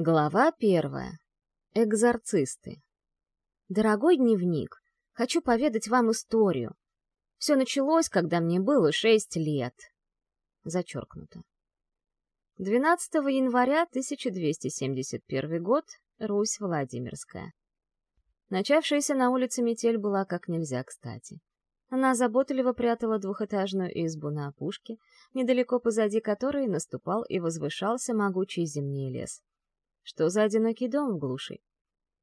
Глава первая. Экзорцисты. Дорогой дневник, хочу поведать вам историю. Все началось, когда мне было шесть лет. Зачеркнуто. 12 января 1271 год. Русь Владимирская. Начавшаяся на улице метель была как нельзя кстати. Она заботливо прятала двухэтажную избу на опушке, недалеко позади которой наступал и возвышался могучий зимний лес. Что за одинокий дом в глуши?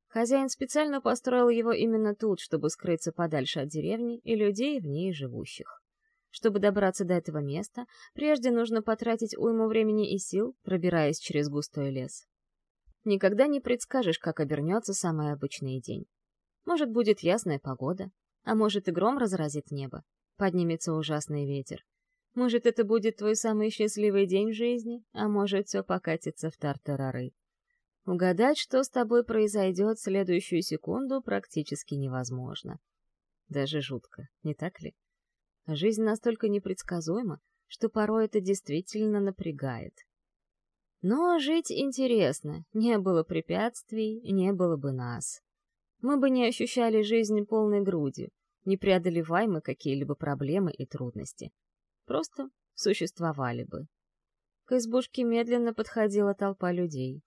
Хозяин специально построил его именно тут, чтобы скрыться подальше от деревни и людей в ней живущих. Чтобы добраться до этого места, прежде нужно потратить уйму времени и сил, пробираясь через густой лес. Никогда не предскажешь, как обернется самый обычный день. Может, будет ясная погода, а может и гром разразит небо, поднимется ужасный ветер. Может, это будет твой самый счастливый день в жизни, а может, все покатится в тартарары. Угадать, что с тобой произойдет следующую секунду, практически невозможно. Даже жутко, не так ли? Жизнь настолько непредсказуема, что порой это действительно напрягает. Но жить интересно, не было препятствий, не было бы нас. Мы бы не ощущали жизнь полной грудью, не преодолеваем мы какие-либо проблемы и трудности. Просто существовали бы. К избушке медленно подходила толпа людей.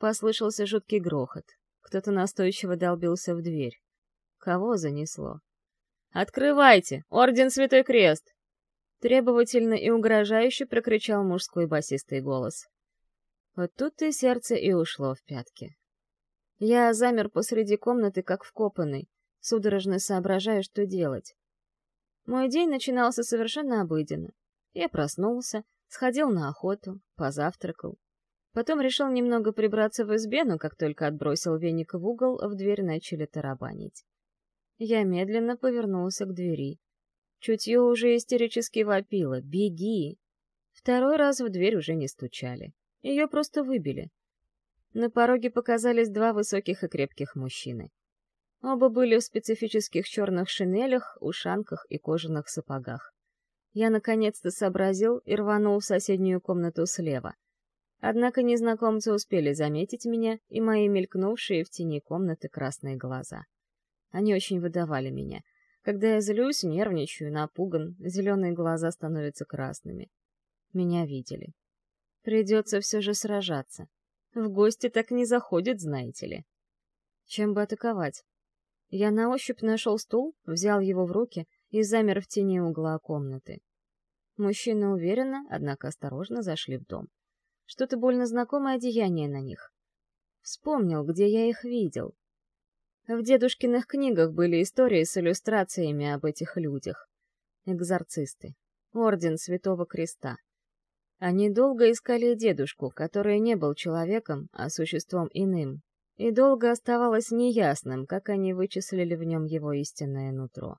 Послышался жуткий грохот. Кто-то настойчиво долбился в дверь. Кого занесло? «Открывайте! Орден Святой Крест!» Требовательно и угрожающе прокричал мужской басистый голос. Вот тут и сердце и ушло в пятки. Я замер посреди комнаты, как вкопанный, судорожно соображая, что делать. Мой день начинался совершенно обыденно. Я проснулся, сходил на охоту, позавтракал, Потом решил немного прибраться в избе, но как только отбросил веник в угол, в дверь начали тарабанить. Я медленно повернулся к двери. Чутье уже истерически вопило «Беги!». Второй раз в дверь уже не стучали. Ее просто выбили. На пороге показались два высоких и крепких мужчины. Оба были в специфических черных шинелях, ушанках и кожаных сапогах. Я наконец-то сообразил и рванул в соседнюю комнату слева — Однако незнакомцы успели заметить меня и мои мелькнувшие в тени комнаты красные глаза. Они очень выдавали меня. Когда я злюсь, нервничаю, напуган, зеленые глаза становятся красными. Меня видели. Придется все же сражаться. В гости так не заходят, знаете ли. Чем бы атаковать? Я на ощупь нашел стул, взял его в руки и замер в тени угла комнаты. Мужчины уверенно, однако осторожно зашли в дом. Что-то больно знакомое одеяние на них. Вспомнил, где я их видел. В дедушкиных книгах были истории с иллюстрациями об этих людях. Экзорцисты. Орден Святого Креста. Они долго искали дедушку, который не был человеком, а существом иным, и долго оставалось неясным, как они вычислили в нем его истинное нутро.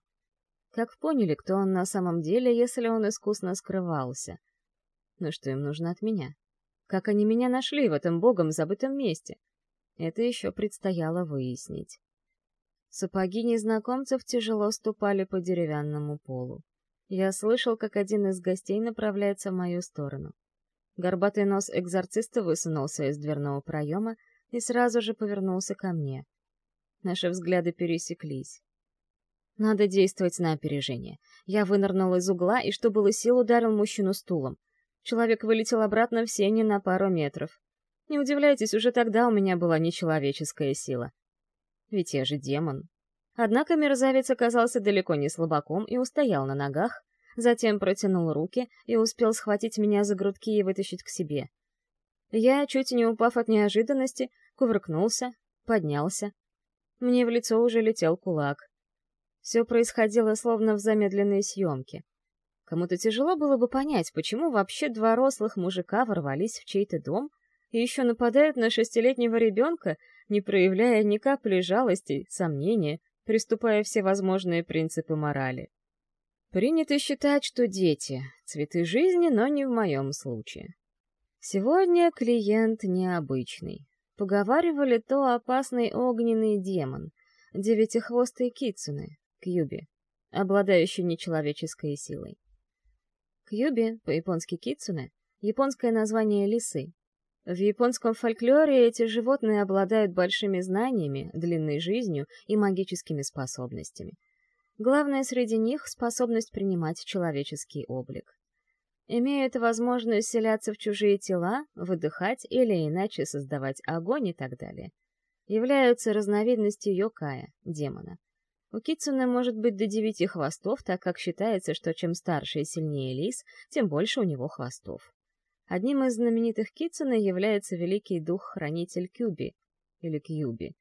Как поняли, кто он на самом деле, если он искусно скрывался? Ну что им нужно от меня? Как они меня нашли в этом богом забытом месте? Это еще предстояло выяснить. Сапоги незнакомцев тяжело ступали по деревянному полу. Я слышал, как один из гостей направляется в мою сторону. Горбатый нос экзорциста высунулся из дверного проема и сразу же повернулся ко мне. Наши взгляды пересеклись. Надо действовать на опережение. Я вынырнул из угла и, что было сил, ударил мужчину стулом. Человек вылетел обратно в сене на пару метров. Не удивляйтесь, уже тогда у меня была нечеловеческая сила. Ведь я же демон. Однако мерзавец оказался далеко не слабаком и устоял на ногах, затем протянул руки и успел схватить меня за грудки и вытащить к себе. Я, чуть не упав от неожиданности, кувыркнулся, поднялся. Мне в лицо уже летел кулак. Все происходило словно в замедленной съемке. Кому-то тяжело было бы понять, почему вообще два рослых мужика ворвались в чей-то дом и еще нападают на шестилетнего ребенка, не проявляя ни капли жалости, сомнения, приступая все возможные принципы морали. Принято считать, что дети — цветы жизни, но не в моем случае. Сегодня клиент необычный. Поговаривали то опасный огненный демон, девятихвостый кицуне, Кьюби, обладающий нечеловеческой силой. Кьюби, по-японски кицуне, японское название лисы. В японском фольклоре эти животные обладают большими знаниями, длинной жизнью и магическими способностями. Главное среди них — способность принимать человеческий облик. Имеют возможность селяться в чужие тела, выдыхать или иначе создавать огонь и так далее. Являются разновидностью йокая, демона. У кицуны может быть до девяти хвостов, так как считается, что чем старше и сильнее лис, тем больше у него хвостов. Одним из знаменитых Кицуна является великий дух-хранитель Кюби, или Кьюби.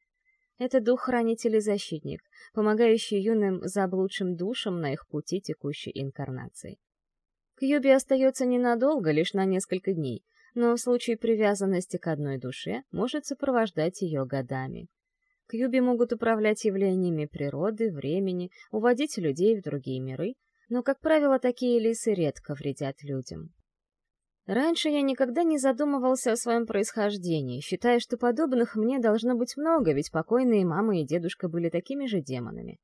Это дух-хранитель и защитник, помогающий юным заблудшим душам на их пути текущей инкарнации. Кьюби остается ненадолго, лишь на несколько дней, но в случае привязанности к одной душе может сопровождать ее годами. Кьюби могут управлять явлениями природы, времени, уводить людей в другие миры, но, как правило, такие лисы редко вредят людям. Раньше я никогда не задумывался о своем происхождении, считая, что подобных мне должно быть много, ведь покойные мама и дедушка были такими же демонами.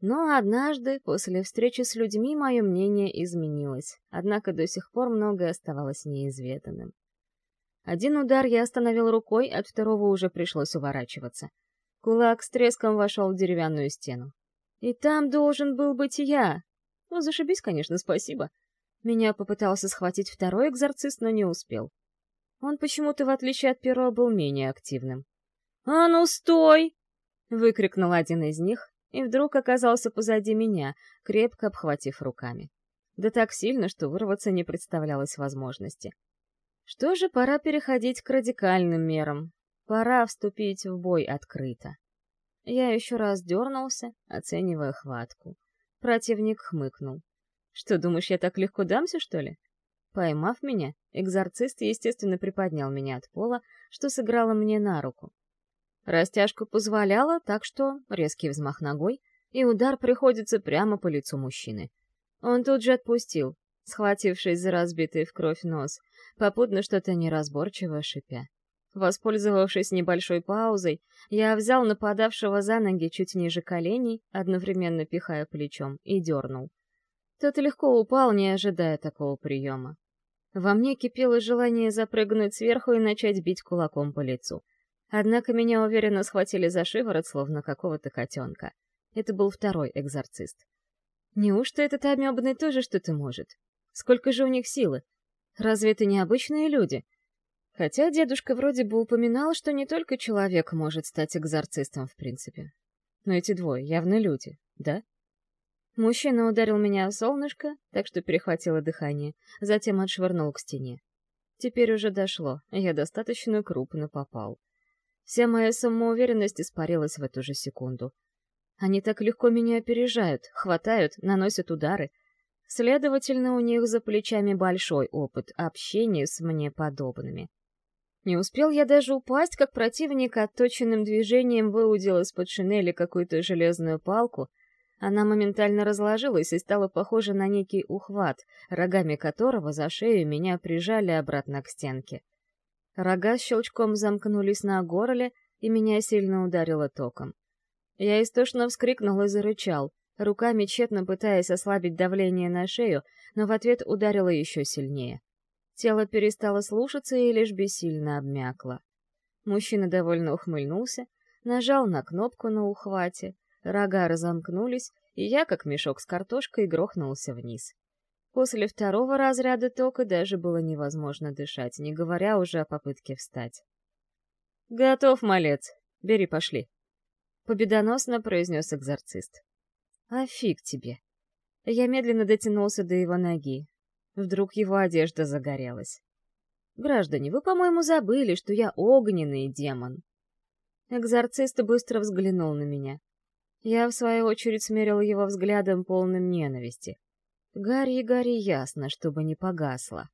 Но однажды, после встречи с людьми, мое мнение изменилось, однако до сих пор многое оставалось неизведанным. Один удар я остановил рукой, от второго уже пришлось уворачиваться. Кулак с треском вошел в деревянную стену. И там должен был быть я. Ну, зашибись, конечно, спасибо. Меня попытался схватить второй экзорцист, но не успел. Он почему-то, в отличие от первого, был менее активным. «А ну, стой!» — выкрикнул один из них, и вдруг оказался позади меня, крепко обхватив руками. Да так сильно, что вырваться не представлялось возможности. Что же, пора переходить к радикальным мерам. Пора вступить в бой открыто. Я еще раз дернулся, оценивая хватку. Противник хмыкнул. Что, думаешь, я так легко дамся, что ли? Поймав меня, экзорцист, естественно, приподнял меня от пола, что сыграло мне на руку. Растяжку позволяла, так что резкий взмах ногой, и удар приходится прямо по лицу мужчины. Он тут же отпустил, схватившись за разбитый в кровь нос, попутно что-то неразборчиво шипя. Воспользовавшись небольшой паузой, я взял нападавшего за ноги чуть ниже коленей, одновременно пихая плечом, и дернул. Тот легко упал, не ожидая такого приема. Во мне кипело желание запрыгнуть сверху и начать бить кулаком по лицу. Однако меня уверенно схватили за шиворот, словно какого-то котенка. Это был второй экзорцист. Неужто этот амебный тоже что-то может? Сколько же у них силы? Разве это не обычные люди? Хотя дедушка вроде бы упоминал, что не только человек может стать экзорцистом в принципе. Но эти двое явно люди, да? Мужчина ударил меня в солнышко, так что перехватило дыхание, затем отшвырнул к стене. Теперь уже дошло, я достаточно крупно попал. Вся моя самоуверенность испарилась в эту же секунду. Они так легко меня опережают, хватают, наносят удары. Следовательно, у них за плечами большой опыт общения с мне подобными. Не успел я даже упасть, как противник отточенным движением выудил из-под шинели какую-то железную палку — она моментально разложилась и стала похожа на некий ухват, рогами которого за шею меня прижали обратно к стенке. Рога щелчком замкнулись на горле, и меня сильно ударило током. Я истошно вскрикнул и зарычал, руками тщетно пытаясь ослабить давление на шею, но в ответ ударило еще сильнее. Тело перестало слушаться и лишь бессильно обмякло. Мужчина довольно ухмыльнулся, нажал на кнопку на ухвате, Рога разомкнулись, и я, как мешок с картошкой, грохнулся вниз. После второго разряда тока даже было невозможно дышать, не говоря уже о попытке встать. «Готов, малец. Бери, пошли», — победоносно произнес экзорцист. «А фиг тебе». Я медленно дотянулся до его ноги. Вдруг его одежда загорелась. «Граждане, вы, по-моему, забыли, что я огненный демон». Экзорцист быстро взглянул на меня. Я, в свою очередь, смерил его взглядом полным ненависти. Гарри, Гарри, ясно, чтобы не погасло.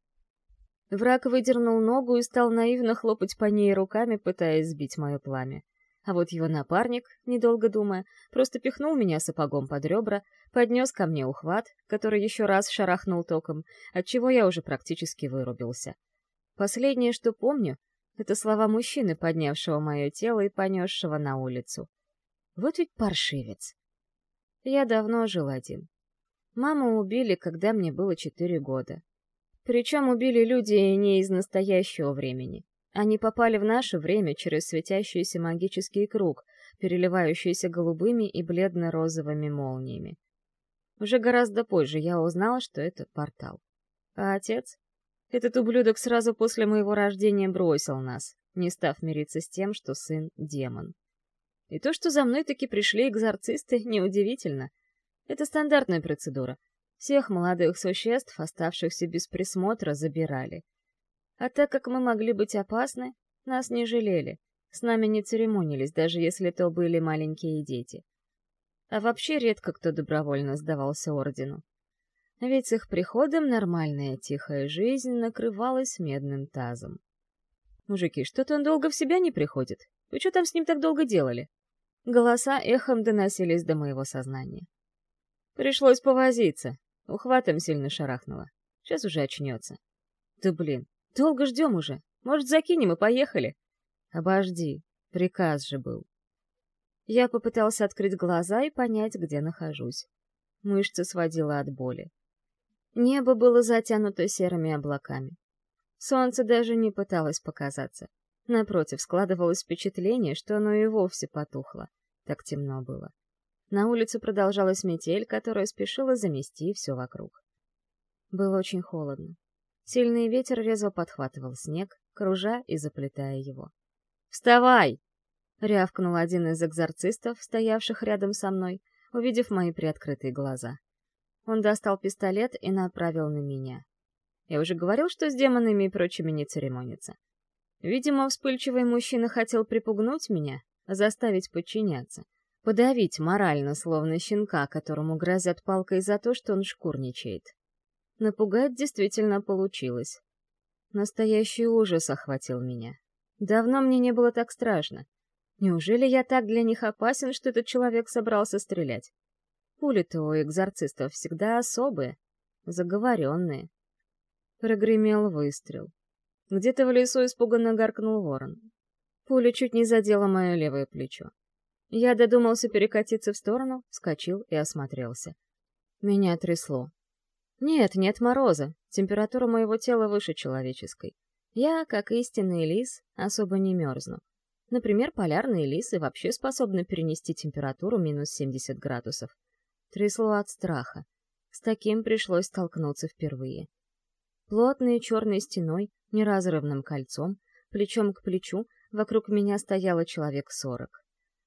Враг выдернул ногу и стал наивно хлопать по ней руками, пытаясь сбить мое пламя. А вот его напарник, недолго думая, просто пихнул меня сапогом под ребра, поднес ко мне ухват, который еще раз шарахнул током, отчего я уже практически вырубился. Последнее, что помню, это слова мужчины, поднявшего мое тело и понесшего на улицу. Вот ведь паршивец. Я давно жил один. Маму убили, когда мне было четыре года. Причем убили люди не из настоящего времени. Они попали в наше время через светящийся магический круг, переливающийся голубыми и бледно-розовыми молниями. Уже гораздо позже я узнала, что это портал. А отец? Этот ублюдок сразу после моего рождения бросил нас, не став мириться с тем, что сын — демон. И то, что за мной таки пришли экзорцисты, неудивительно. Это стандартная процедура. Всех молодых существ, оставшихся без присмотра, забирали. А так как мы могли быть опасны, нас не жалели. С нами не церемонились, даже если то были маленькие дети. А вообще редко кто добровольно сдавался ордену. Ведь с их приходом нормальная тихая жизнь накрывалась медным тазом. «Мужики, что-то он долго в себя не приходит. Вы что там с ним так долго делали?» Голоса эхом доносились до моего сознания. Пришлось повозиться. Ухватом сильно шарахнуло. Сейчас уже очнется. Да блин, долго ждем уже. Может, закинем и поехали? Обожди, приказ же был. Я попытался открыть глаза и понять, где нахожусь. Мышцы сводила от боли. Небо было затянуто серыми облаками. Солнце даже не пыталось показаться. Напротив, складывалось впечатление, что оно и вовсе потухло. Так темно было. На улице продолжалась метель, которая спешила замести все вокруг. Было очень холодно. Сильный ветер резво подхватывал снег, кружа и заплетая его. «Вставай!» — рявкнул один из экзорцистов, стоявших рядом со мной, увидев мои приоткрытые глаза. Он достал пистолет и направил на меня. Я уже говорил, что с демонами и прочими не церемонится. Видимо, вспыльчивый мужчина хотел припугнуть меня, заставить подчиняться, подавить морально, словно щенка, которому грозят палкой за то, что он шкурничает. Напугать действительно получилось. Настоящий ужас охватил меня. Давно мне не было так страшно. Неужели я так для них опасен, что этот человек собрался стрелять? Пули-то у экзорцистов всегда особые, заговоренные. Прогремел выстрел. Где-то в лесу испуганно гаркнул ворон. Пуля чуть не задела мое левое плечо. Я додумался перекатиться в сторону, вскочил и осмотрелся. Меня трясло. Нет, нет мороза, температура моего тела выше человеческой. Я, как истинный лис, особо не мерзну. Например, полярные лисы вообще способны перенести температуру минус 70 градусов. Трясло от страха. С таким пришлось столкнуться впервые. Плотной черной стеной, неразрывным кольцом, плечом к плечу, вокруг меня стояло человек сорок.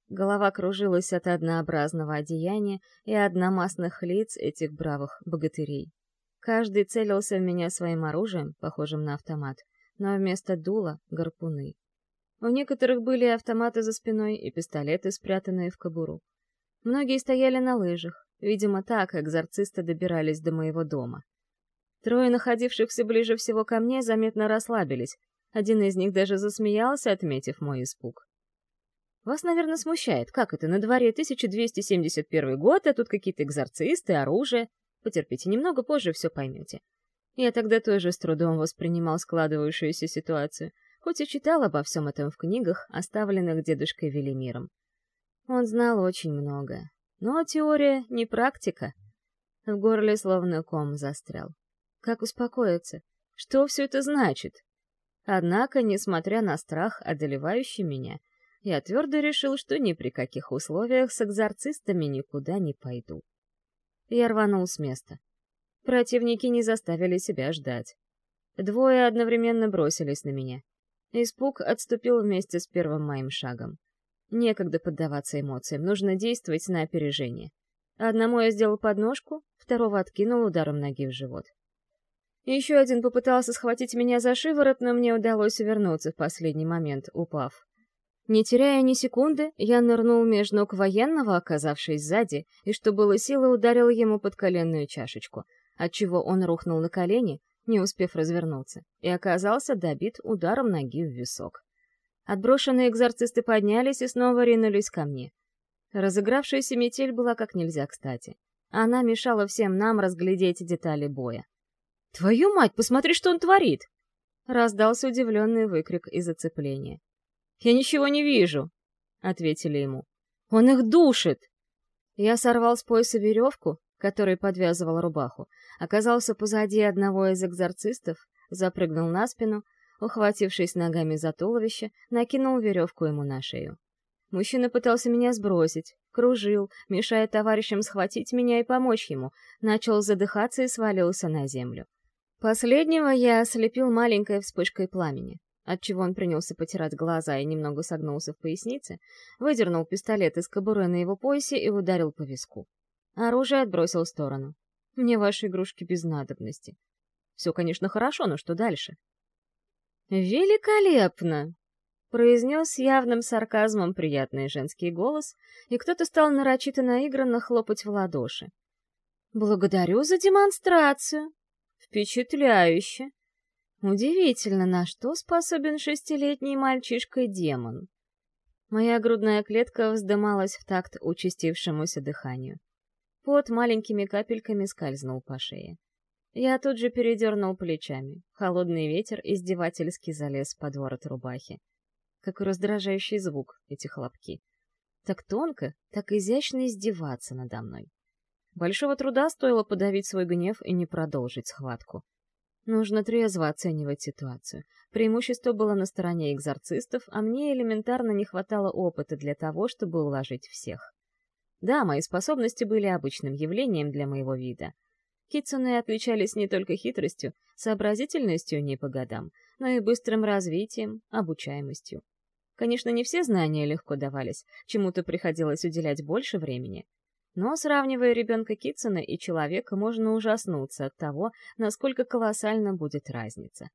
Голова кружилась от однообразного одеяния и одномастных лиц этих бравых богатырей. Каждый целился в меня своим оружием, похожим на автомат, но вместо дула — гарпуны. У некоторых были автоматы за спиной и пистолеты, спрятанные в кобуру. Многие стояли на лыжах, видимо, так экзорцисты добирались до моего дома. Трое находившихся ближе всего ко мне заметно расслабились. Один из них даже засмеялся, отметив мой испуг. Вас, наверное, смущает, как это, на дворе 1271 год, а тут какие-то экзорцисты, оружие. Потерпите немного, позже все поймете. Я тогда тоже с трудом воспринимал складывающуюся ситуацию, хоть и читал обо всем этом в книгах, оставленных дедушкой Велимиром. Он знал очень много. Но теория не практика. В горле словно ком застрял. Как успокоиться? Что все это значит? Однако, несмотря на страх, одолевающий меня, я твердо решил, что ни при каких условиях с экзорцистами никуда не пойду. Я рванул с места. Противники не заставили себя ждать. Двое одновременно бросились на меня. Испуг отступил вместе с первым моим шагом. Некогда поддаваться эмоциям, нужно действовать на опережение. Одному я сделал подножку, второго откинул ударом ноги в живот. Еще один попытался схватить меня за шиворот, но мне удалось увернуться в последний момент, упав. Не теряя ни секунды, я нырнул меж ног военного, оказавшись сзади, и что было силы ударил ему под коленную чашечку, отчего он рухнул на колени, не успев развернуться, и оказался добит ударом ноги в висок. Отброшенные экзорцисты поднялись и снова ринулись ко мне. Разыгравшаяся метель была как нельзя кстати. Она мешала всем нам разглядеть детали боя. «Твою мать, посмотри, что он творит!» Раздался удивленный выкрик из оцепления. «Я ничего не вижу!» — ответили ему. «Он их душит!» Я сорвал с пояса веревку, который подвязывал рубаху, оказался позади одного из экзорцистов, запрыгнул на спину, ухватившись ногами за туловище, накинул веревку ему на шею. Мужчина пытался меня сбросить, кружил, мешая товарищам схватить меня и помочь ему, начал задыхаться и свалился на землю. Последнего я ослепил маленькой вспышкой пламени, отчего он принялся потирать глаза и немного согнулся в пояснице, выдернул пистолет из кобуры на его поясе и ударил по виску. Оружие отбросил в сторону. Мне ваши игрушки без надобности. Все, конечно, хорошо, но что дальше? «Великолепно!» — произнес явным сарказмом приятный женский голос, и кто-то стал нарочито наигранно хлопать в ладоши. «Благодарю за демонстрацию! Впечатляюще! Удивительно, на что способен шестилетний мальчишка-демон!» Моя грудная клетка вздымалась в такт участившемуся дыханию. Пот маленькими капельками скользнул по шее. Я тут же передернул плечами. Холодный ветер издевательски залез под ворот рубахи. Какой раздражающий звук, эти хлопки. Так тонко, так изящно издеваться надо мной. Большого труда стоило подавить свой гнев и не продолжить схватку. Нужно трезво оценивать ситуацию. Преимущество было на стороне экзорцистов, а мне элементарно не хватало опыта для того, чтобы уложить всех. Да, мои способности были обычным явлением для моего вида. Китсуны отличались не только хитростью, сообразительностью не по годам, но и быстрым развитием, обучаемостью. Конечно, не все знания легко давались, чему-то приходилось уделять больше времени. Но, сравнивая ребенка Китсуна и человека, можно ужаснуться от того, насколько колоссальна будет разница.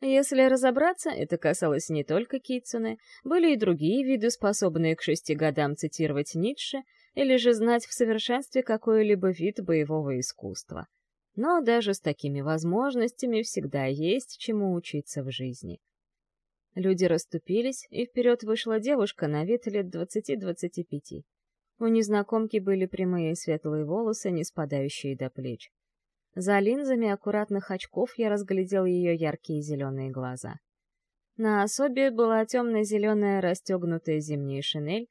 Если разобраться, это касалось не только Китсуны, были и другие виды, способные к шести годам цитировать Ницше или же знать в совершенстве какой-либо вид боевого искусства. Но даже с такими возможностями всегда есть чему учиться в жизни. Люди расступились, и вперед вышла девушка на вид лет двадцати-двадцати пяти. У незнакомки были прямые светлые волосы, не спадающие до плеч. За линзами аккуратных очков я разглядел ее яркие зеленые глаза. На особе была темно-зеленая расстегнутая зимняя шинель,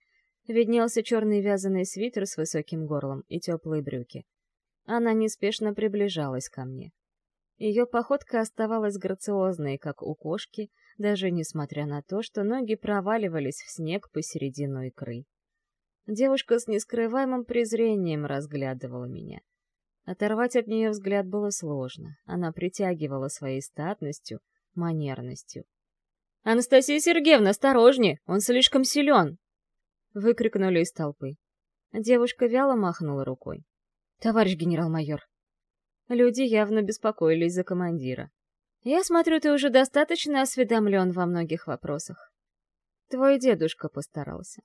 виднелся черный вязаный свитер с высоким горлом и теплые брюки. Она неспешно приближалась ко мне. Ее походка оставалась грациозной, как у кошки, даже несмотря на то, что ноги проваливались в снег посередину икры. Девушка с нескрываемым презрением разглядывала меня. Оторвать от нее взгляд было сложно. Она притягивала своей статностью, манерностью. «Анастасия Сергеевна, осторожнее! Он слишком силен!» Выкрикнули из толпы. Девушка вяло махнула рукой. «Товарищ генерал-майор!» Люди явно беспокоились за командира. «Я смотрю, ты уже достаточно осведомлен во многих вопросах. Твой дедушка постарался».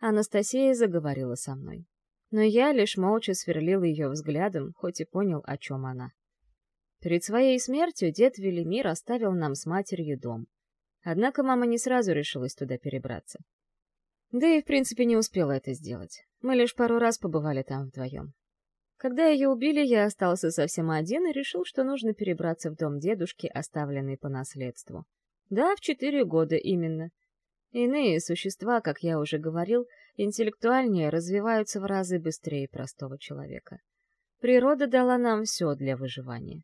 Анастасия заговорила со мной но я лишь молча сверлил ее взглядом, хоть и понял, о чем она. Перед своей смертью дед Велимир оставил нам с матерью дом. Однако мама не сразу решилась туда перебраться. Да и, в принципе, не успела это сделать. Мы лишь пару раз побывали там вдвоем. Когда ее убили, я остался совсем один и решил, что нужно перебраться в дом дедушки, оставленный по наследству. Да, в четыре года именно. Иные существа, как я уже говорил, интеллектуальнее развиваются в разы быстрее простого человека. Природа дала нам все для выживания.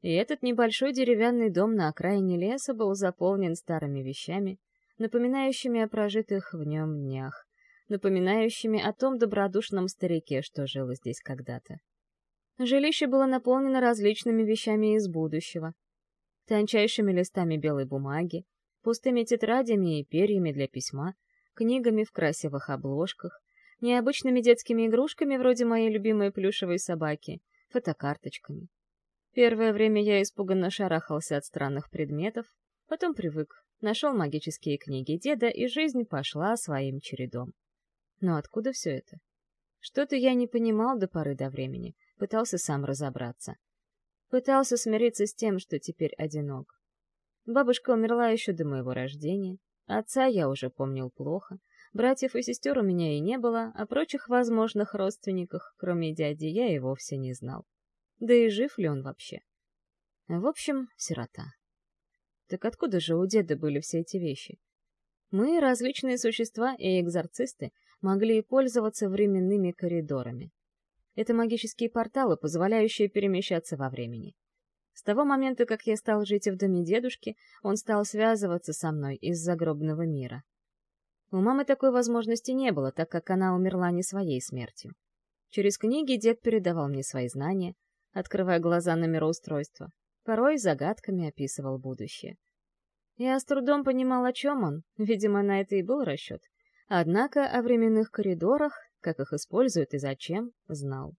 И этот небольшой деревянный дом на окраине леса был заполнен старыми вещами, напоминающими о прожитых в нем днях, напоминающими о том добродушном старике, что жил здесь когда-то. Жилище было наполнено различными вещами из будущего, тончайшими листами белой бумаги, пустыми тетрадями и перьями для письма, книгами в красивых обложках, необычными детскими игрушками вроде моей любимой плюшевой собаки, фотокарточками. Первое время я испуганно шарахался от странных предметов, потом привык, нашел магические книги деда, и жизнь пошла своим чередом. Но откуда все это? Что-то я не понимал до поры до времени, пытался сам разобраться. Пытался смириться с тем, что теперь одинок. Бабушка умерла еще до моего рождения, отца я уже помнил плохо, братьев и сестер у меня и не было, а прочих возможных родственниках, кроме дяди, я и вовсе не знал. Да и жив ли он вообще? В общем, сирота. Так откуда же у деда были все эти вещи? Мы, различные существа и экзорцисты, могли пользоваться временными коридорами. Это магические порталы, позволяющие перемещаться во времени. С того момента, как я стал жить в доме дедушки, он стал связываться со мной из загробного мира. У мамы такой возможности не было, так как она умерла не своей смертью. Через книги дед передавал мне свои знания, открывая глаза на мироустройство. Порой загадками описывал будущее. Я с трудом понимал, о чем он, видимо, на это и был расчет. Однако о временных коридорах, как их используют и зачем, знал.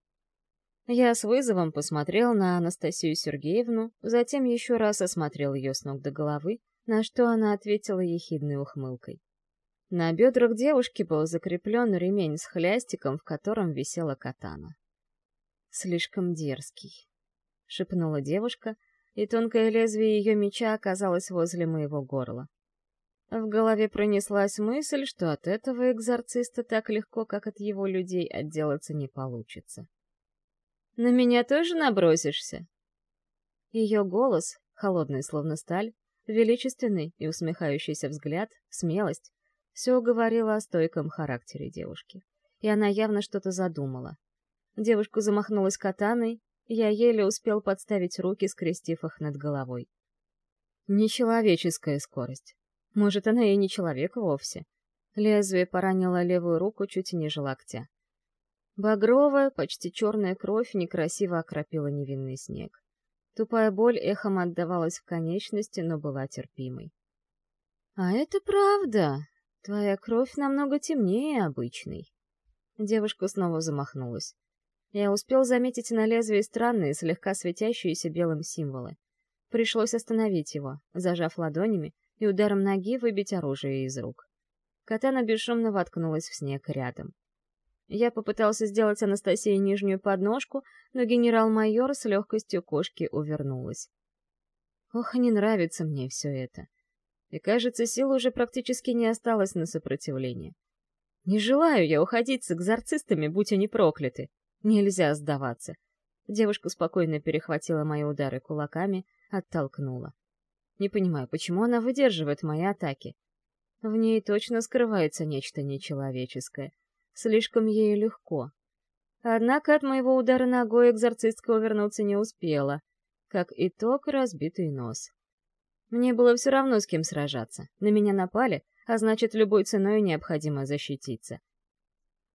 Я с вызовом посмотрел на Анастасию Сергеевну, затем еще раз осмотрел ее с ног до головы, на что она ответила ехидной ухмылкой. На бедрах девушки был закреплен ремень с хлястиком, в котором висела катана. «Слишком дерзкий», — шепнула девушка, и тонкое лезвие ее меча оказалось возле моего горла. В голове пронеслась мысль, что от этого экзорциста так легко, как от его людей, отделаться не получится. «На меня тоже набросишься?» Ее голос, холодный словно сталь, величественный и усмехающийся взгляд, смелость, все говорило о стойком характере девушки. И она явно что-то задумала. Девушка замахнулась катаной, я еле успел подставить руки, скрестив их над головой. Нечеловеческая скорость. Может, она и не человек вовсе. Лезвие поранило левую руку чуть ниже локтя. Багровая, почти черная кровь некрасиво окропила невинный снег. Тупая боль эхом отдавалась в конечности, но была терпимой. «А это правда!» Твоя кровь намного темнее обычной. Девушка снова замахнулась. Я успел заметить на лезвии странные, слегка светящиеся белым символы. Пришлось остановить его, зажав ладонями и ударом ноги выбить оружие из рук. Катана бесшумно воткнулась в снег рядом. Я попытался сделать Анастасии нижнюю подножку, но генерал-майор с легкостью кошки увернулась. Ох, не нравится мне все это и, кажется, сил уже практически не осталось на сопротивление. Не желаю я уходить с экзорцистами, будь они прокляты. Нельзя сдаваться. Девушка спокойно перехватила мои удары кулаками, оттолкнула. Не понимаю, почему она выдерживает мои атаки. В ней точно скрывается нечто нечеловеческое. Слишком ей легко. Однако от моего удара ногой экзорцистка увернуться не успела. Как итог, разбитый нос. Мне было все равно, с кем сражаться. На меня напали, а значит, любой ценой необходимо защититься.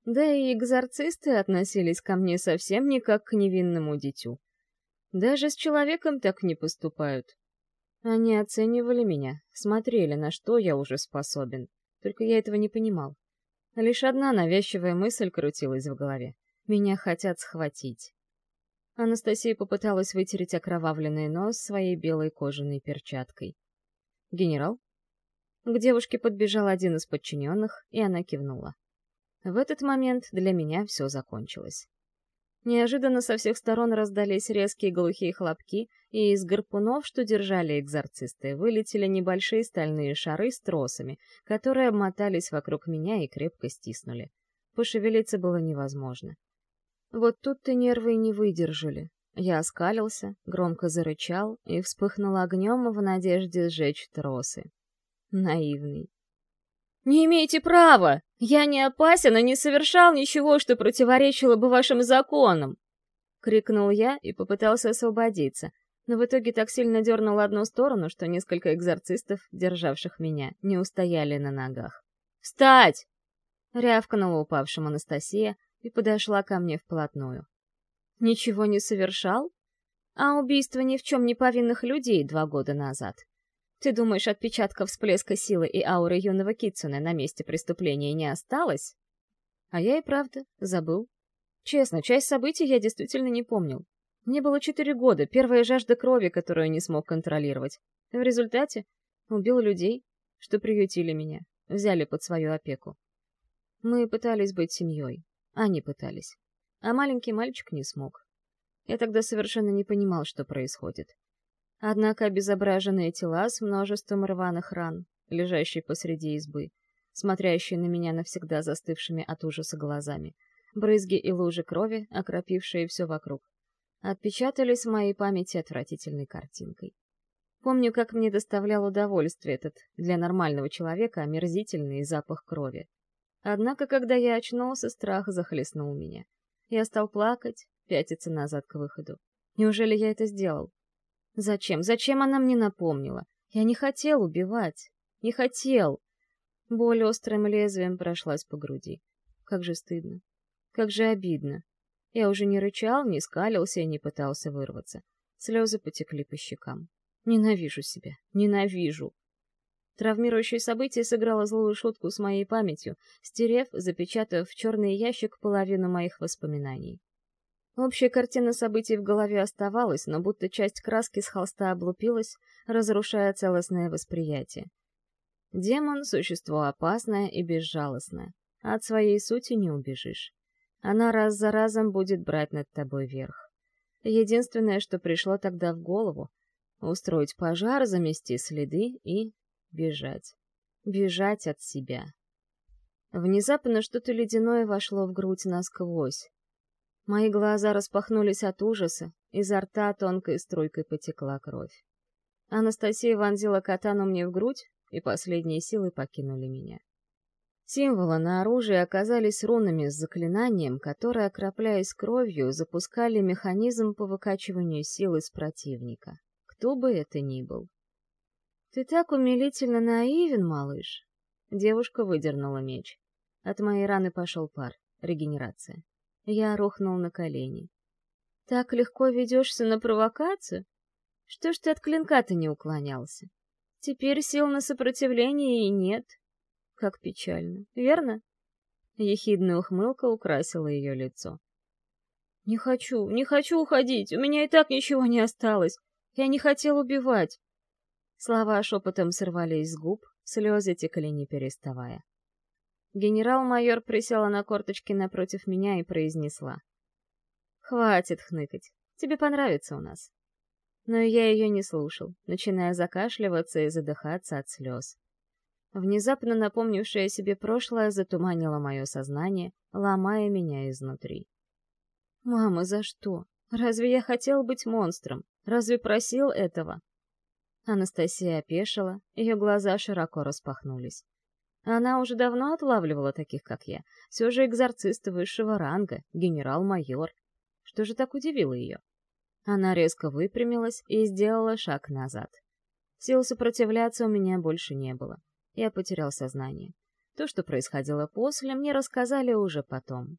Да и экзорцисты относились ко мне совсем не как к невинному дитю. Даже с человеком так не поступают. Они оценивали меня, смотрели, на что я уже способен. Только я этого не понимал. Лишь одна навязчивая мысль крутилась в голове. Меня хотят схватить. Анастасия попыталась вытереть окровавленный нос своей белой кожаной перчаткой. «Генерал?» К девушке подбежал один из подчиненных, и она кивнула. В этот момент для меня все закончилось. Неожиданно со всех сторон раздались резкие глухие хлопки, и из гарпунов, что держали экзорцисты, вылетели небольшие стальные шары с тросами, которые обмотались вокруг меня и крепко стиснули. Пошевелиться было невозможно. Вот тут-то нервы и не выдержали. Я оскалился, громко зарычал и вспыхнул огнем в надежде сжечь тросы. Наивный. «Не имеете права! Я не опасен и не совершал ничего, что противоречило бы вашим законам!» Крикнул я и попытался освободиться, но в итоге так сильно дернул одну сторону, что несколько экзорцистов, державших меня, не устояли на ногах. «Встать!» — рявкнула упавшим Анастасия, и подошла ко мне вплотную. Ничего не совершал? А убийство ни в чем не повинных людей два года назад. Ты думаешь, отпечатков всплеска силы и ауры юного Китсуне на месте преступления не осталось? А я и правда забыл. Честно, часть событий я действительно не помнил. Мне было четыре года, первая жажда крови, которую не смог контролировать. В результате убил людей, что приютили меня, взяли под свою опеку. Мы пытались быть семьей, они пытались. А маленький мальчик не смог. Я тогда совершенно не понимал, что происходит. Однако обезображенные тела с множеством рваных ран, лежащие посреди избы, смотрящие на меня навсегда застывшими от ужаса глазами, брызги и лужи крови, окропившие все вокруг, отпечатались в моей памяти отвратительной картинкой. Помню, как мне доставлял удовольствие этот, для нормального человека, омерзительный запах крови. Однако, когда я очнулся, страх захлестнул меня. Я стал плакать, пятиться назад к выходу. Неужели я это сделал? Зачем? Зачем она мне напомнила? Я не хотел убивать. Не хотел. Боль острым лезвием прошлась по груди. Как же стыдно. Как же обидно. Я уже не рычал, не скалился и не пытался вырваться. Слезы потекли по щекам. Ненавижу себя. Ненавижу. Травмирующее событие сыграло злую шутку с моей памятью, стерев, запечатав в черный ящик половину моих воспоминаний. Общая картина событий в голове оставалась, но будто часть краски с холста облупилась, разрушая целостное восприятие. Демон — существо опасное и безжалостное. От своей сути не убежишь. Она раз за разом будет брать над тобой верх. Единственное, что пришло тогда в голову — устроить пожар, замести следы и бежать. Бежать от себя. Внезапно что-то ледяное вошло в грудь насквозь. Мои глаза распахнулись от ужаса, изо рта тонкой струйкой потекла кровь. Анастасия вонзила катану мне в грудь, и последние силы покинули меня. Символы на оружии оказались рунами с заклинанием, которые, окропляясь кровью, запускали механизм по выкачиванию сил из противника, кто бы это ни был. «Ты так умилительно наивен, малыш!» Девушка выдернула меч. От моей раны пошел пар, регенерация. Я рухнул на колени. «Так легко ведешься на провокацию? Что ж ты от клинка-то не уклонялся? Теперь сил на сопротивление и нет». Как печально, верно? Ехидная ухмылка украсила ее лицо. «Не хочу, не хочу уходить, у меня и так ничего не осталось. Я не хотел убивать». Слова шепотом сорвались с губ, слезы текли не переставая. Генерал-майор присела на корточки напротив меня и произнесла. «Хватит хныкать, тебе понравится у нас». Но я ее не слушал, начиная закашливаться и задыхаться от слез. Внезапно напомнившее себе прошлое затуманило мое сознание, ломая меня изнутри. «Мама, за что? Разве я хотел быть монстром? Разве просил этого?» Анастасия опешила, ее глаза широко распахнулись. Она уже давно отлавливала таких, как я. Все же экзорцист высшего ранга, генерал-майор. Что же так удивило ее? Она резко выпрямилась и сделала шаг назад. Сил сопротивляться у меня больше не было. Я потерял сознание. То, что происходило после, мне рассказали уже потом.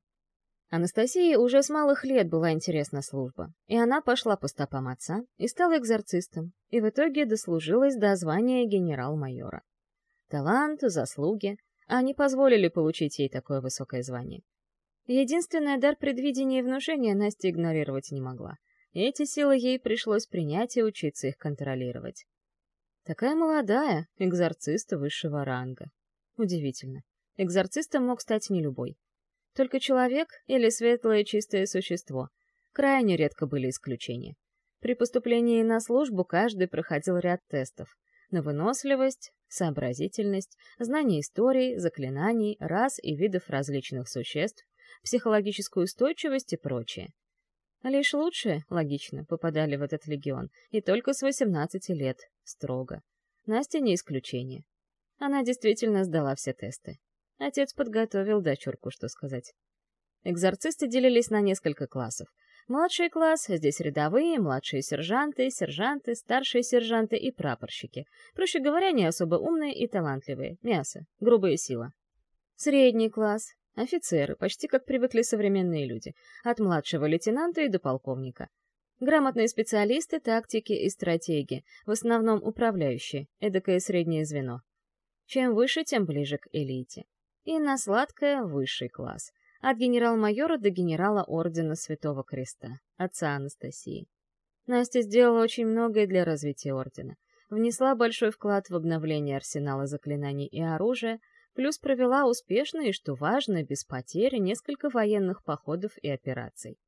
Анастасии уже с малых лет была интересна служба, и она пошла по стопам отца и стала экзорцистом, и в итоге дослужилась до звания генерал-майора. Талант, заслуги, они позволили получить ей такое высокое звание. Единственный дар предвидения и внушения Настя игнорировать не могла. Эти силы ей пришлось принять и учиться их контролировать. Такая молодая, экзорциста высшего ранга. Удивительно. Экзорцистом мог стать не любой. Только человек или светлое чистое существо. Крайне редко были исключения. При поступлении на службу каждый проходил ряд тестов. На выносливость, сообразительность, знание истории, заклинаний, рас и видов различных существ, психологическую устойчивость и прочее. Лишь лучшие, логично, попадали в этот легион, и только с 18 лет, строго. Настя не исключение. Она действительно сдала все тесты. Отец подготовил дочурку, что сказать. Экзорцисты делились на несколько классов. Младший класс — здесь рядовые, младшие сержанты, сержанты, старшие сержанты и прапорщики. Проще говоря, не особо умные и талантливые. Мясо, грубая сила. Средний класс Офицеры, почти как привыкли современные люди, от младшего лейтенанта и до полковника. Грамотные специалисты тактики и стратегии, в основном управляющие, эдакое среднее звено. Чем выше, тем ближе к элите. И на сладкое — высший класс. От генерал-майора до генерала Ордена Святого Креста, отца Анастасии. Настя сделала очень многое для развития Ордена. Внесла большой вклад в обновление арсенала заклинаний и оружия, плюс провела успешно и, что важно, без потери несколько военных походов и операций.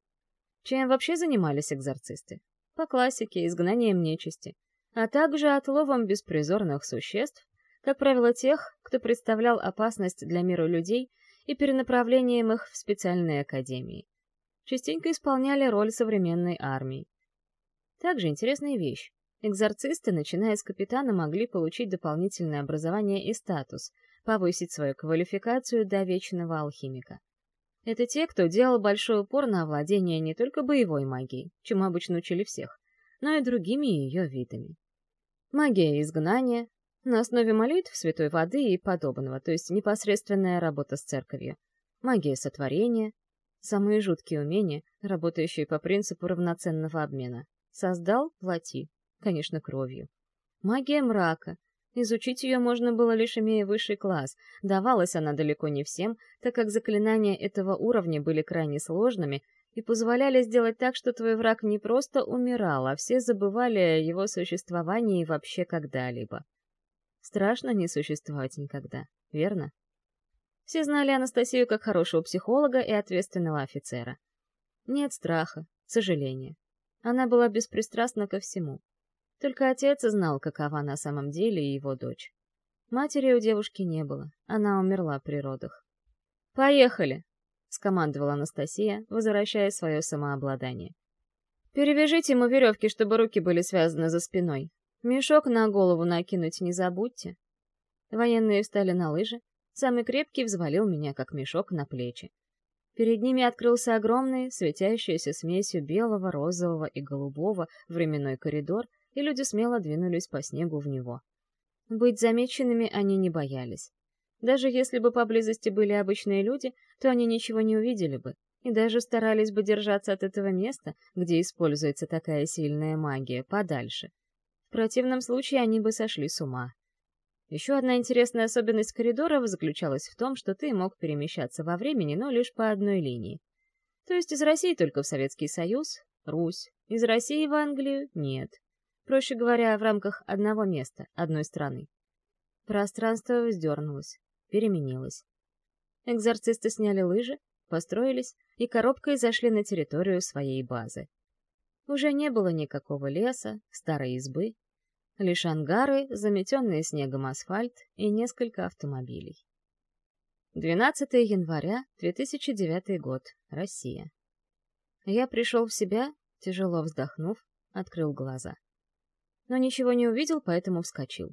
Чем вообще занимались экзорцисты? По классике, изгнанием нечисти, а также отловом беспризорных существ, как правило, тех, кто представлял опасность для мира людей и перенаправлением их в специальные академии. Частенько исполняли роль современной армии. Также интересная вещь. Экзорцисты, начиная с капитана, могли получить дополнительное образование и статус, повысить свою квалификацию до вечного алхимика. Это те, кто делал большой упор на овладение не только боевой магией, чему обычно учили всех, но и другими ее видами. Магия изгнания, на основе молитв, святой воды и подобного, то есть непосредственная работа с церковью. Магия сотворения, самые жуткие умения, работающие по принципу равноценного обмена. Создал — плати, конечно, кровью. Магия мрака. Изучить ее можно было лишь имея высший класс. Давалась она далеко не всем, так как заклинания этого уровня были крайне сложными и позволяли сделать так, что твой враг не просто умирал, а все забывали о его существовании вообще когда-либо. Страшно не существовать никогда, верно? Все знали Анастасию как хорошего психолога и ответственного офицера. Нет страха, сожаления. Она была беспристрастна ко всему. Только отец знал, какова на самом деле его дочь. Матери у девушки не было, она умерла при родах. «Поехали!» — скомандовала Анастасия, возвращая свое самообладание. «Перевяжите ему веревки, чтобы руки были связаны за спиной. Мешок на голову накинуть не забудьте». Военные встали на лыжи, самый крепкий взвалил меня, как мешок, на плечи. Перед ними открылся огромный, светящийся смесью белого, розового и голубого временной коридор, и люди смело двинулись по снегу в него. Быть замеченными они не боялись. Даже если бы поблизости были обычные люди, то они ничего не увидели бы, и даже старались бы держаться от этого места, где используется такая сильная магия, подальше. Противном случае они бы сошли с ума. Еще одна интересная особенность коридоров заключалась в том, что ты мог перемещаться во времени, но лишь по одной линии. То есть из России только в Советский Союз, Русь, из России в Англию — нет. Проще говоря, в рамках одного места, одной страны. Пространство вздернулось переменилось. Экзорцисты сняли лыжи, построились и коробкой зашли на территорию своей базы. Уже не было никакого леса, старой избы, лишь ангары, заметенные снегом асфальт и несколько автомобилей. 12 января 2009 год. Россия. Я пришел в себя, тяжело вздохнув, открыл глаза. Но ничего не увидел, поэтому вскочил.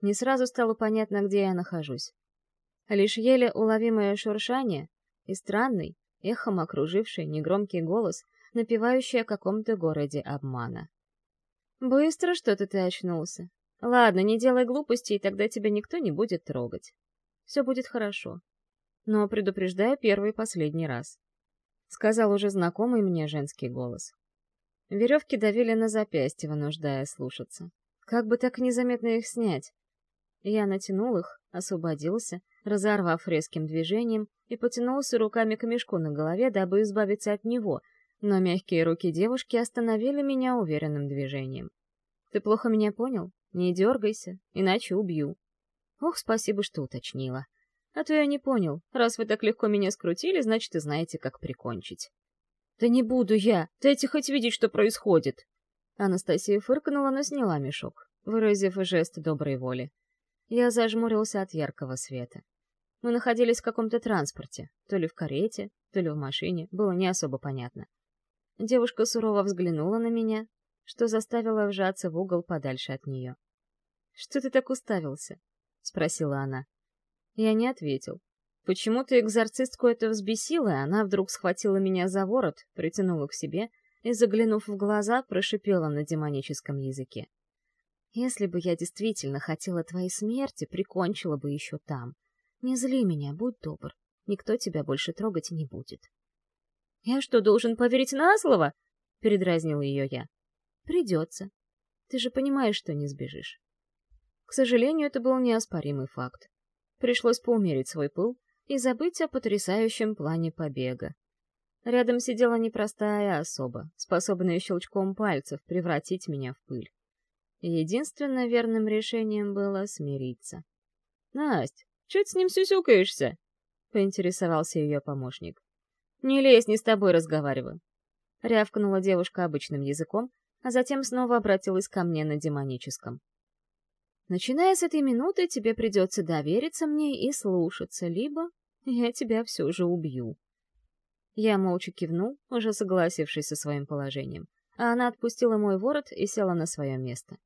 Не сразу стало понятно, где я нахожусь лишь еле уловимое шуршание и странный, эхом окруживший негромкий голос, напевающий о каком-то городе обмана. «Быстро что-то ты очнулся. Ладно, не делай глупостей, тогда тебя никто не будет трогать. Все будет хорошо. Но предупреждаю первый и последний раз», — сказал уже знакомый мне женский голос. Веревки давили на запястье, вынуждая слушаться. Как бы так незаметно их снять? Я натянул их, освободился, разорвав резким движением, и потянулся руками к мешку на голове, дабы избавиться от него, но мягкие руки девушки остановили меня уверенным движением. «Ты плохо меня понял? Не дергайся, иначе убью». Ох, спасибо, что уточнила. А то я не понял. Раз вы так легко меня скрутили, значит, и знаете, как прикончить. «Да не буду я! Дайте хоть видеть, что происходит!» Анастасия фыркнула, но сняла мешок, выразив жест доброй воли. Я зажмурился от яркого света. Мы находились в каком-то транспорте, то ли в карете, то ли в машине, было не особо понятно. Девушка сурово взглянула на меня, что заставило вжаться в угол подальше от нее. «Что ты так уставился?» — спросила она. Я не ответил. Почему-то экзорцистку это взбесило, и она вдруг схватила меня за ворот, притянула к себе и, заглянув в глаза, прошипела на демоническом языке. «Если бы я действительно хотела твоей смерти, прикончила бы еще там. Не зли меня, будь добр. Никто тебя больше трогать не будет. «Я что, должен поверить на слово?» — передразнил ее я. «Придется. Ты же понимаешь, что не сбежишь». К сожалению, это был неоспоримый факт. Пришлось поумерить свой пыл и забыть о потрясающем плане побега. Рядом сидела непростая особа, способная щелчком пальцев превратить меня в пыль. Единственно верным решением было смириться. «Насть, Чё ты с ним сюсюкаешься?» — поинтересовался ее помощник. «Не лезь, не с тобой разговариваю». Рявкнула девушка обычным языком, а затем снова обратилась ко мне на демоническом. «Начиная с этой минуты тебе придется довериться мне и слушаться, либо я тебя все же убью». Я молча кивнул, уже согласившись со своим положением, а она отпустила мой ворот и села на свое место.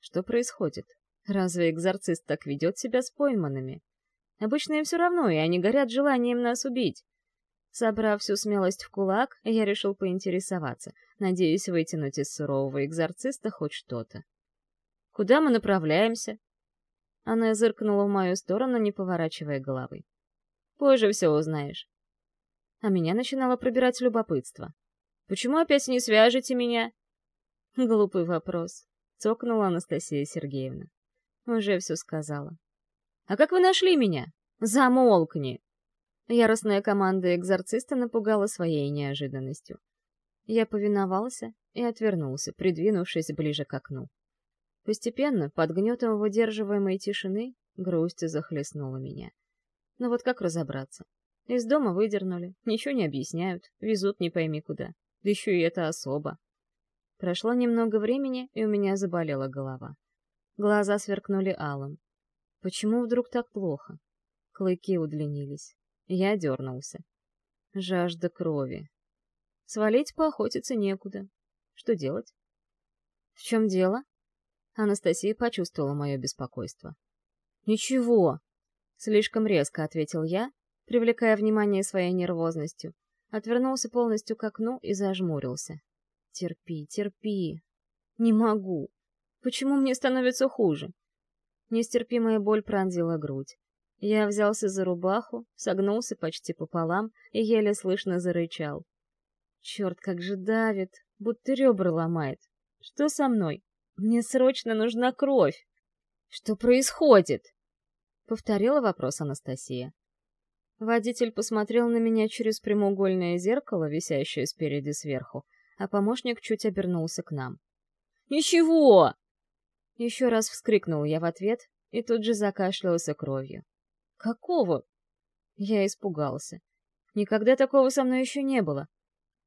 Что происходит? Разве экзорцист так ведет себя с пойманными? Обычно им все равно, и они горят желанием нас убить. Собрав всю смелость в кулак, я решил поинтересоваться, надеясь вытянуть из сурового экзорциста хоть что-то. «Куда мы направляемся?» Она зыркнула в мою сторону, не поворачивая головы. «Позже все узнаешь». А меня начинало пробирать любопытство. «Почему опять не свяжете меня?» Глупый вопрос. Цокнула Анастасия Сергеевна. Уже все сказала. «А как вы нашли меня?» «Замолкни!» Яростная команда экзорциста напугала своей неожиданностью. Я повиновался и отвернулся, придвинувшись ближе к окну. Постепенно, под гнетом выдерживаемой тишины, грусть захлестнула меня. Но вот как разобраться? Из дома выдернули, ничего не объясняют, везут не пойми куда. Да еще и это особо. Прошло немного времени, и у меня заболела голова. Глаза сверкнули алым. Почему вдруг так плохо? Клыки удлинились. Я дернулся. Жажда крови. Свалить поохотиться некуда. Что делать? В чем дело? Анастасия почувствовала мое беспокойство. «Ничего!» — слишком резко ответил я, привлекая внимание своей нервозностью, отвернулся полностью к окну и зажмурился. «Терпи, терпи! Не могу! Почему мне становится хуже?» Нестерпимая боль пронзила грудь. Я взялся за рубаху, согнулся почти пополам и еле слышно зарычал. Черт, как же давит, будто ребра ломает. Что со мной? Мне срочно нужна кровь. Что происходит? Повторила вопрос Анастасия. Водитель посмотрел на меня через прямоугольное зеркало, висящее спереди сверху, а помощник чуть обернулся к нам. «Ничего!» Еще раз вскрикнул я в ответ и тут же закашлялся кровью. Какого? Я испугался. Никогда такого со мной еще не было.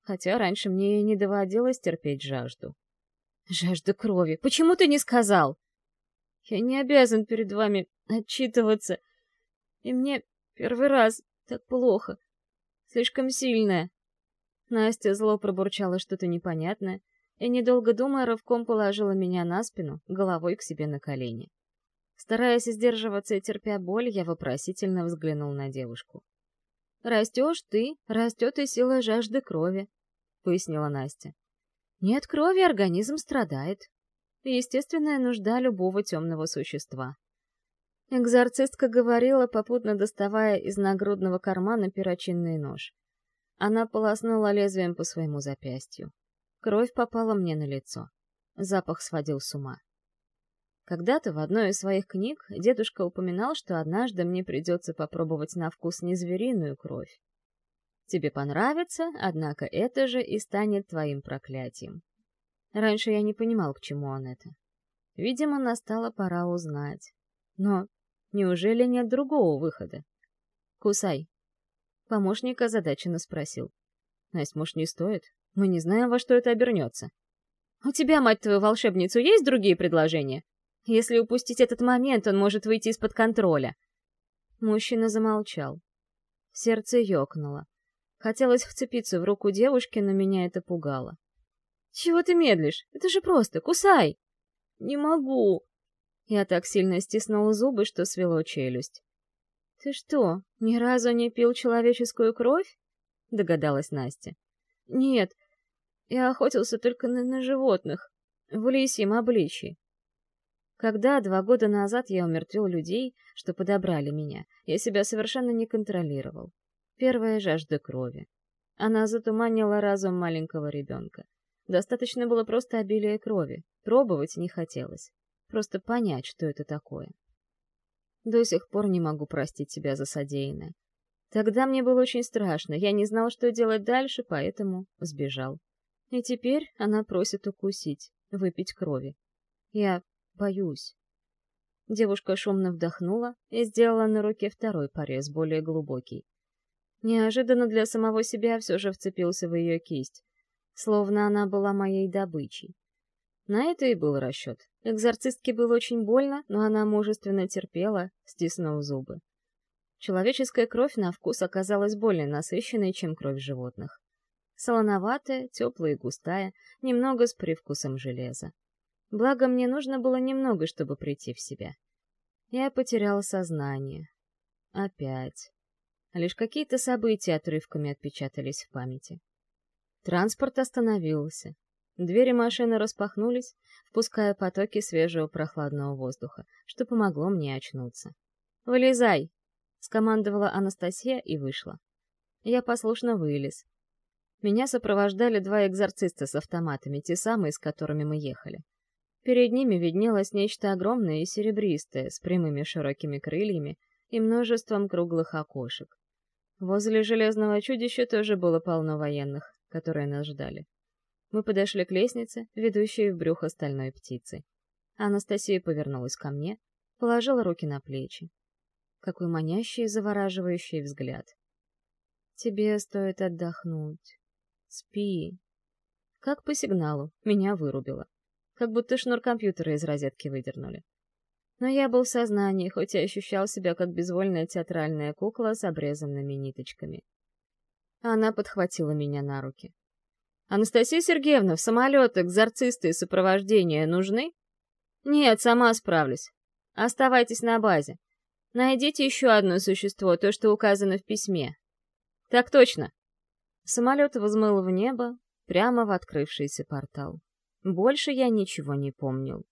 Хотя раньше мне и не доводилось терпеть жажду. Жажда крови. Почему ты не сказал? Я не обязан перед вами отчитываться. И мне первый раз так плохо. Слишком сильное. Настя зло пробурчала что-то непонятное и, недолго думая, рывком положила меня на спину, головой к себе на колени. Стараясь сдерживаться и терпя боль, я вопросительно взглянул на девушку. «Растешь ты, растет и сила жажды крови», — пояснила Настя. «Нет крови, организм страдает. Естественная нужда любого темного существа». Экзорцистка говорила, попутно доставая из нагрудного кармана перочинный нож. Она полоснула лезвием по своему запястью. Кровь попала мне на лицо. Запах сводил с ума. Когда-то в одной из своих книг дедушка упоминал, что однажды мне придется попробовать на вкус не звериную кровь. Тебе понравится, однако это же и станет твоим проклятием. Раньше я не понимал, к чему он это. Видимо, настала пора узнать. Но неужели нет другого выхода? Кусай. Помощник озадаченно спросил. Настя, может, не стоит? Мы не знаем, во что это обернется. У тебя, мать твою, волшебницу, есть другие предложения? Если упустить этот момент, он может выйти из-под контроля. Мужчина замолчал. Сердце ёкнуло. Хотелось вцепиться в руку девушки, но меня это пугало. «Чего ты медлишь? Это же просто, кусай!» «Не могу!» Я так сильно стиснула зубы, что свело челюсть. «Ты что, ни разу не пил человеческую кровь?» — догадалась Настя. «Нет, я охотился только на, на животных, в лисьем обличье. Когда два года назад я умертвил людей, что подобрали меня, я себя совершенно не контролировал. Первая жажда крови. Она затуманила разум маленького ребенка. Достаточно было просто обилия крови. Пробовать не хотелось. Просто понять, что это такое. До сих пор не могу простить себя за содеянное. Тогда мне было очень страшно, я не знал, что делать дальше, поэтому сбежал. И теперь она просит укусить, выпить крови. Я Боюсь. Девушка шумно вдохнула и сделала на руке второй порез, более глубокий. Неожиданно для самого себя все же вцепился в ее кисть, словно она была моей добычей. На это и был расчет. Экзорцистке было очень больно, но она мужественно терпела, стиснув зубы. Человеческая кровь на вкус оказалась более насыщенной, чем кровь животных. Солоноватая, теплая и густая, немного с привкусом железа. Благо, мне нужно было немного, чтобы прийти в себя. Я потеряла сознание. Опять. Лишь какие-то события отрывками отпечатались в памяти. Транспорт остановился. Двери машины распахнулись, впуская потоки свежего прохладного воздуха, что помогло мне очнуться. «Вылезай!» — скомандовала Анастасия и вышла. Я послушно вылез. Меня сопровождали два экзорциста с автоматами, те самые, с которыми мы ехали. Перед ними виднелось нечто огромное и серебристое, с прямыми широкими крыльями и множеством круглых окошек. Возле железного чудища тоже было полно военных, которые нас ждали. Мы подошли к лестнице, ведущей в брюхо стальной птицы. Анастасия повернулась ко мне, положила руки на плечи. Какой манящий и завораживающий взгляд. Тебе стоит отдохнуть. Спи. Как по сигналу, меня вырубило. Как будто шнур компьютера из розетки выдернули. Но я был в сознании, хоть и ощущал себя как безвольная театральная кукла с обрезанными ниточками. Она подхватила меня на руки. «Анастасия Сергеевна, в самолет экзорцисты и сопровождение нужны?» «Нет, сама справлюсь. Оставайтесь на базе. Найдите еще одно существо, то, что указано в письме». «Так точно». Самолет взмыл в небо, прямо в открывшийся портал. Больше я ничего не помнил.